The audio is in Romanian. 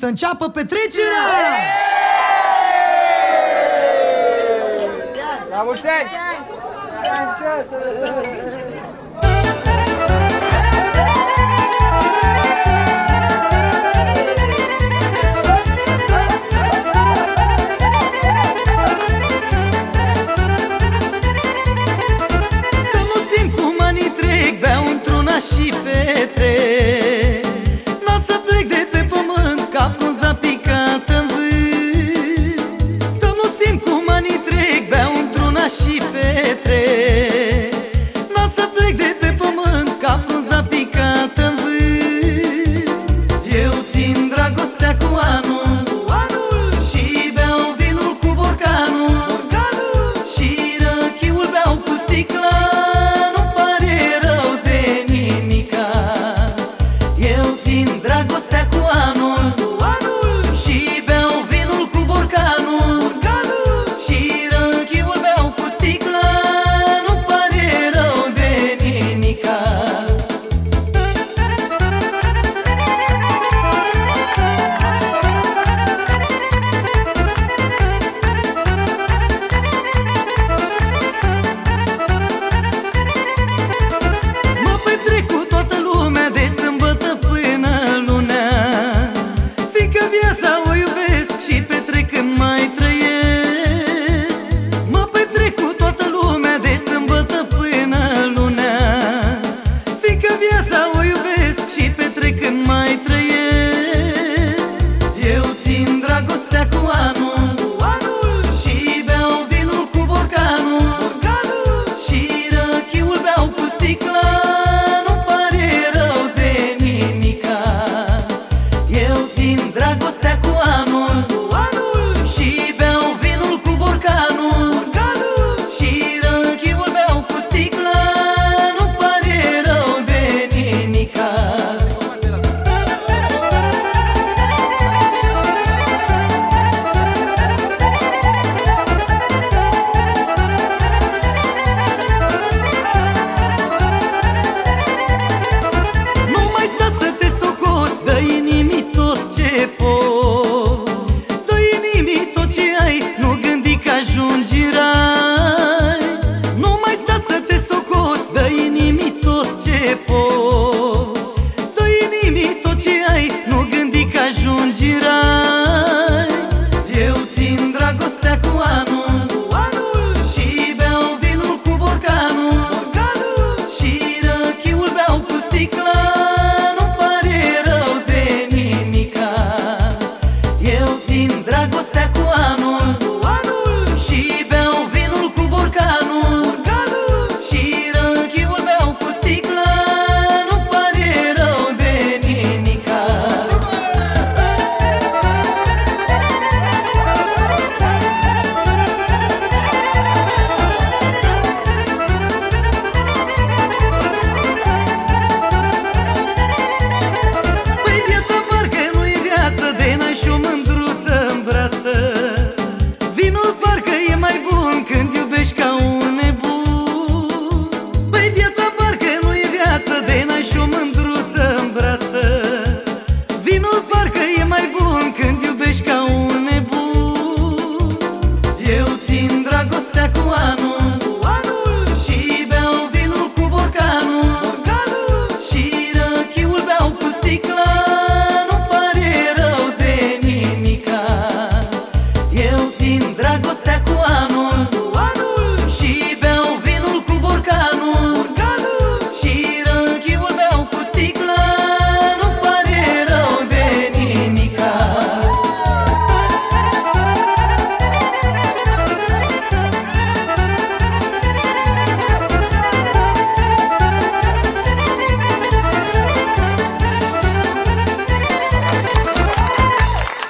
să înceapă petrecerea! La mulți ani!